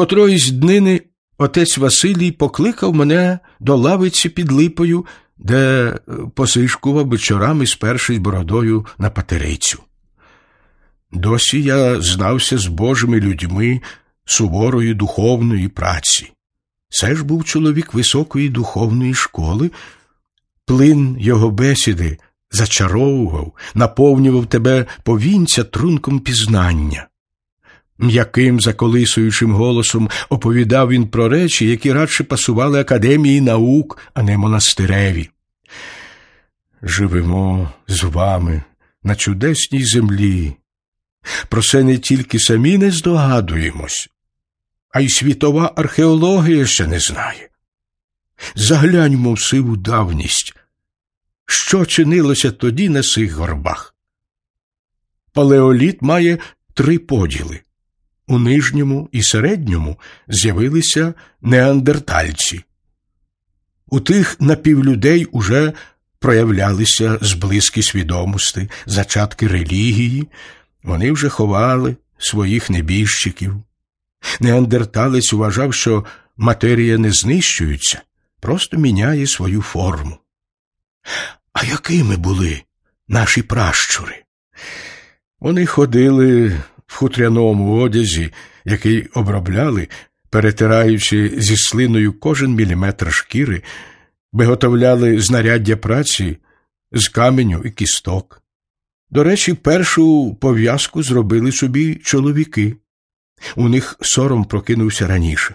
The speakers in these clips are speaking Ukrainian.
Котроїсь днини отець Василій покликав мене до лавиці під липою, де е, посишкував вечорами, спершись бородою на патерицю. Досі я знався з божими людьми суворої духовної праці. Це ж був чоловік високої духовної школи, плин його бесіди зачаровував, наповнював тебе повінця трунком пізнання. М'яким заколисуючим голосом оповідав він про речі, які радше пасували академії наук, а не монастиреві. Живемо з вами на чудесній землі. Про це не тільки самі не здогадуємось, а й світова археологія ще не знає. Загляньмо в сиву давність, що чинилося тоді на сих горбах. Палеоліт має три поділи. У нижньому і середньому з'явилися неандертальці. У тих напівлюдей уже проявлялися зблизькі свідомості, зачатки релігії, вони вже ховали своїх небіжчиків. Неандерталець вважав, що матерія не знищується, просто міняє свою форму. А якими були наші пращури? Вони ходили в хутряному одязі, який обробляли, перетираючи зі слиною кожен міліметр шкіри, виготовляли знаряддя праці з каменю і кісток. До речі, першу пов'язку зробили собі чоловіки. У них сором прокинувся раніше.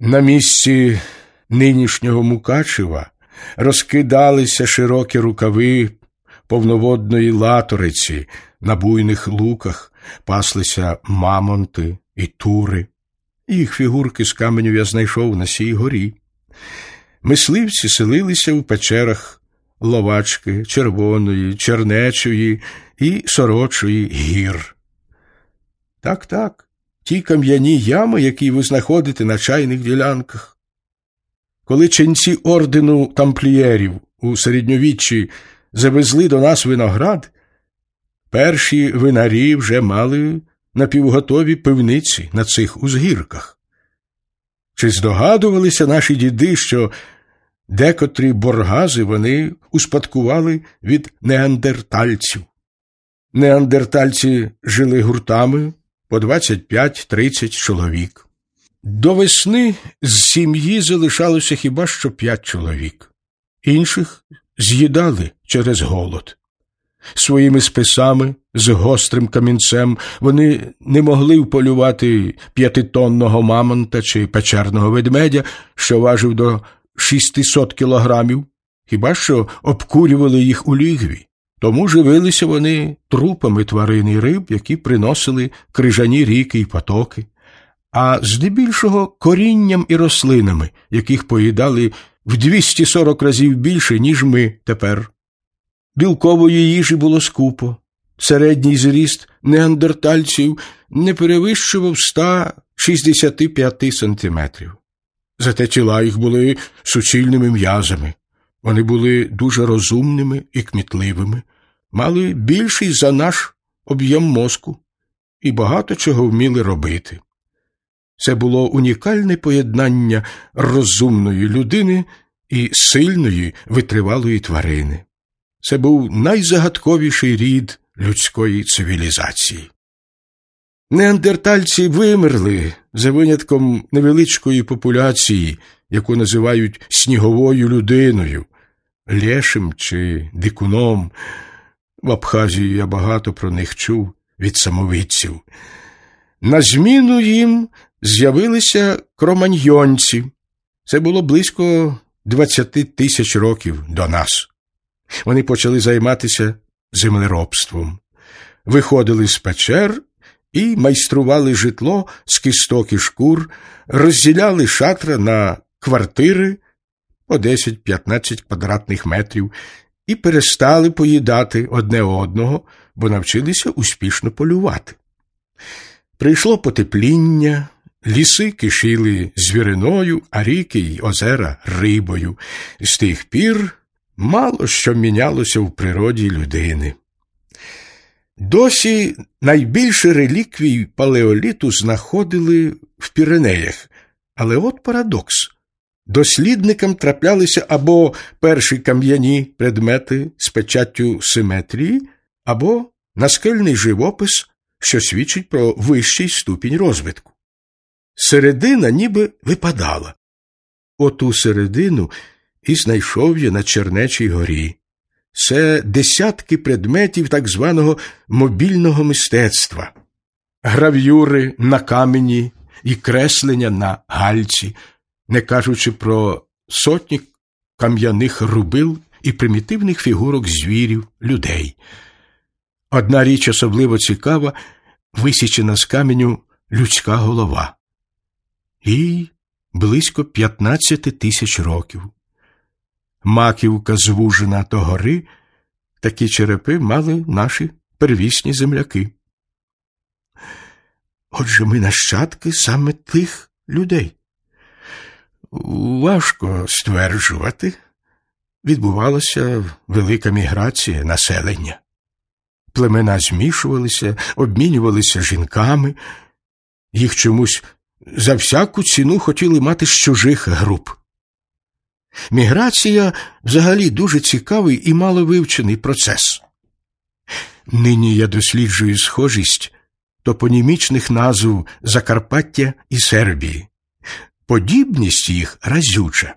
На місці нинішнього Мукачева розкидалися широкі рукави повноводної латориці, на буйних луках паслися мамонти і тури. Їх фігурки з каменю я знайшов на сій горі. Мисливці селилися в печерах ловачки, червоної, чернечої і сорочої гір. Так, так, ті кам'яні ями, які ви знаходите на чайних ділянках. Коли ченці ордену тамплієрів у середньовіччі завезли до нас виноград, перші винарі вже мали напівготові пивниці на цих узгірках. Чи здогадувалися наші діди, що декотрі боргази вони успадкували від неандертальців? Неандертальці жили гуртами по 25-30 чоловік. До весни з сім'ї залишалося хіба що п'ять чоловік, інших з'їдали через голод. Своїми списами з гострим камінцем вони не могли вполювати п'ятитонного мамонта чи печерного ведмедя, що важив до 600 кілограмів, хіба що обкурювали їх у лігві. Тому живилися вони трупами тварин і риб, які приносили крижані ріки й потоки, а здебільшого корінням і рослинами, яких поїдали в 240 разів більше, ніж ми тепер. Білкової їжі було скупо. Середній зріст неандертальців не перевищував 165 сантиметрів. Зате тіла їх були суцільними м'язами. Вони були дуже розумними і кмітливими, мали більший за наш об'єм мозку і багато чого вміли робити. Це було унікальне поєднання розумної людини і сильної витривалої тварини. Це був найзагадковіший рід людської цивілізації. Неандертальці вимерли за винятком невеличкої популяції, яку називають сніговою людиною, лєшим чи дикуном. В Абхазії я багато про них чув від самовидців. На зміну їм з'явилися кроманьйонці. Це було близько двадцяти тисяч років до нас. Вони почали займатися землеробством, виходили з печер і майстрували житло з кісток і шкур, розділяли шатра на квартири по 10-15 квадратних метрів і перестали поїдати одне одного, бо навчилися успішно полювати. Прийшло потепління, ліси кишіли звіриною, а ріки й озера рибою. З тих пір мало що мінялося в природі людини. Досі найбільше реліквій палеоліту знаходили в Піренеях. Але от парадокс. Дослідникам траплялися або перші кам'яні предмети з печаттю симетрії, або наскельний живопис, що свідчить про вищий ступінь розвитку. Середина ніби випадала. Оту середину і знайшов я на Чернечій горі. Це десятки предметів так званого мобільного мистецтва, грав'юри на камені і креслення на гальці, не кажучи про сотні кам'яних рубил і примітивних фігурок звірів, людей. Одна річ особливо цікава, висічена з каменю людська голова. Їй близько 15 тисяч років. Маківка звужена до гори, такі черепи мали наші первісні земляки. Отже, ми нащадки саме тих людей. Важко стверджувати, відбувалася велика міграція населення. Племена змішувалися, обмінювалися жінками, їх чомусь за всяку ціну хотіли мати з чужих груп. Міграція взагалі дуже цікавий і маловивчений процес. Нині я досліджую схожість топонімічних назв Закарпаття і Сербії, подібність їх разюча.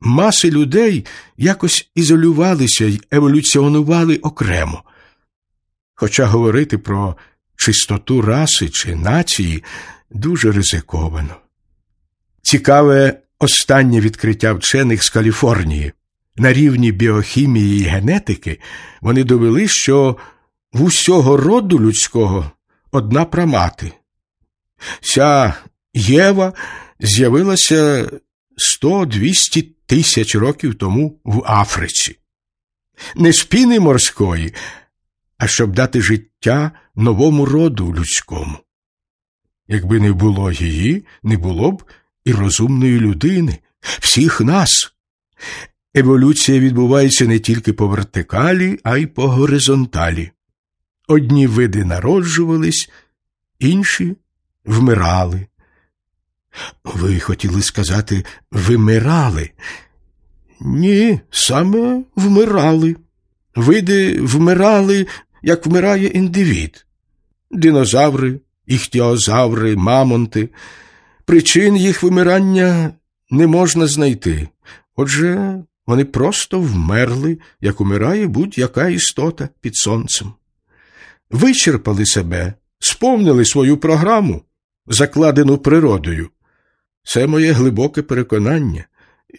Маси людей якось ізолювалися й еволюціонували окремо. Хоча говорити про чистоту раси чи нації дуже ризиковано. Цікаве останнє відкриття вчених з Каліфорнії. На рівні біохімії і генетики вони довели, що в усього роду людського одна прамати. Ця Єва з'явилася 100-200 тисяч років тому в Африці. Не з піни морської, а щоб дати життя новому роду людському. Якби не було її, не було б і розумної людини, всіх нас. Еволюція відбувається не тільки по вертикалі, а й по горизонталі. Одні види народжувались, інші вмирали. Ви хотіли сказати вимирали? Ні, саме вмирали. Види вмирали, як вмирає індивід. Динозаври, іхтіозаври, мамонти. Причин їх вимирання не можна знайти. Отже, вони просто вмерли, як умирає будь-яка істота під сонцем. Вичерпали себе, сповнили свою програму, закладену природою. Це моє глибоке переконання,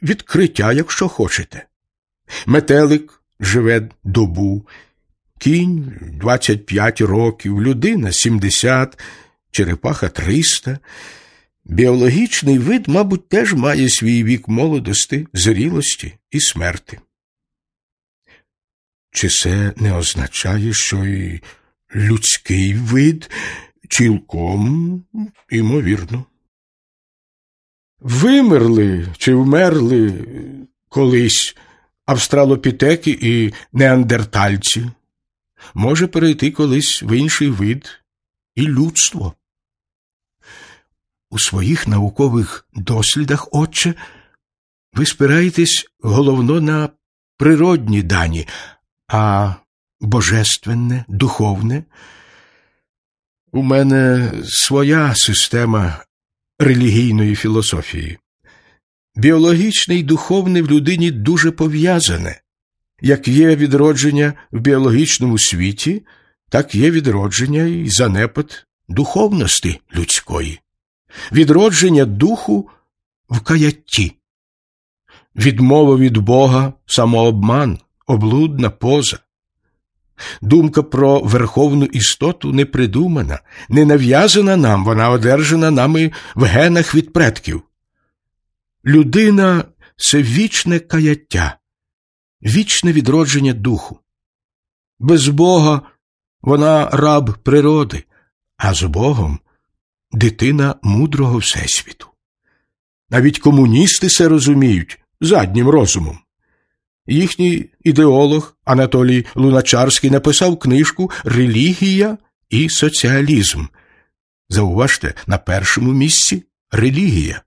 відкриття, якщо хочете. Метелик живе добу, кінь 25 років, людина 70, черепаха 300. Біологічний вид, мабуть, теж має свій вік молодости, зрілості і смерти. Чи це не означає, що і людський вид цілком імовірно? Вимерли чи вмерли колись австралопітеки і неандертальці, може перейти колись в інший вид і людство. У своїх наукових дослідах, отче, ви спираєтесь головно на природні дані, а божественне, духовне. У мене своя система релігійної філософії. Біологічне і духовне в людині дуже пов'язане. Як є відродження в біологічному світі, так є відродження і занепад духовності людської відродження духу в каятті, відмова від Бога, самообман, облудна поза. Думка про верховну істоту не придумана, не нав'язана нам, вона одержана нами в генах від предків. Людина це вічне каяття, вічне відродження духу. Без Бога вона раб природи, а з Богом дитина мудрого Всесвіту. Навіть комуністи це розуміють заднім розумом. Їхній ідеолог Анатолій Луначарський написав книжку Релігія і соціалізм. Зауважте, на першому місці релігія.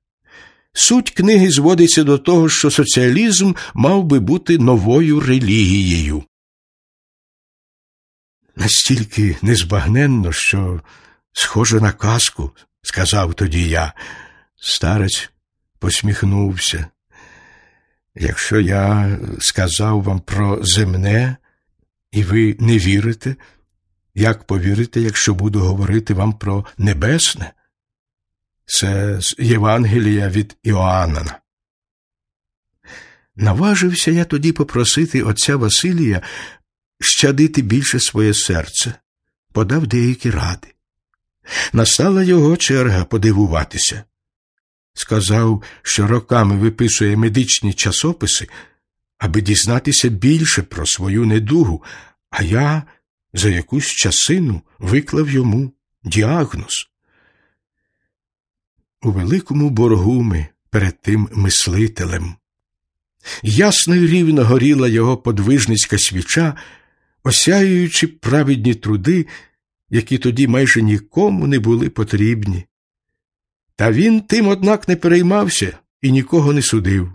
Суть книги зводиться до того, що соціалізм мав би бути новою релігією. Настільки незбагненно, що схоже на казку, сказав тоді я. Старець посміхнувся. Якщо я сказав вам про земне, і ви не вірите, як повірите, якщо буду говорити вам про небесне? Це з Євангелія від Іоанна. Наважився я тоді попросити отця Василія щадити більше своє серце, подав деякі ради. Настала його черга подивуватися. Сказав, що роками виписує медичні часописи, аби дізнатися більше про свою недугу, а я за якусь часину виклав йому діагноз. У великому боргу ми перед тим мислителем. Ясно й рівно горіла його подвижницька свіча, осяюючи праведні труди, які тоді майже нікому не були потрібні. Та він тим, однак, не переймався і нікого не судив.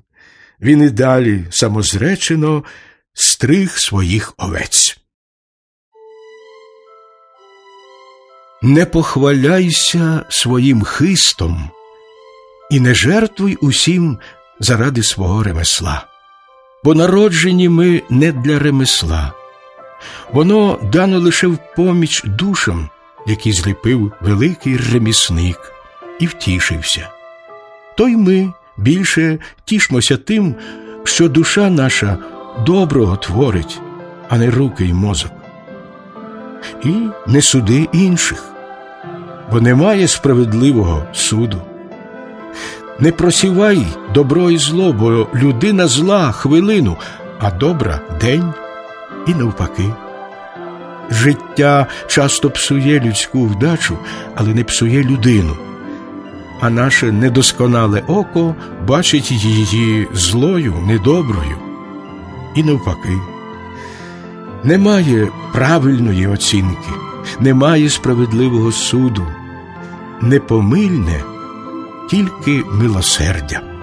Він і далі самозречено стриг своїх овець. Не похваляйся своїм хистом і не жертвуй усім заради свого ремесла, бо народжені ми не для ремесла, воно дано лише в поміч душам, які зліпив великий ремісник, і втішився. То й ми більше тішмося тим, що душа наша доброго творить, а не руки й мозок. І не суди інших, бо немає справедливого суду. Не просівай добро і зло, бо людина зла хвилину, а добра день і навпаки. Життя часто псує людську вдачу, але не псує людину, а наше недосконале око бачить її злою, недоброю і навпаки. Немає правильної оцінки, немає справедливого суду, непомильне тільки милосердя.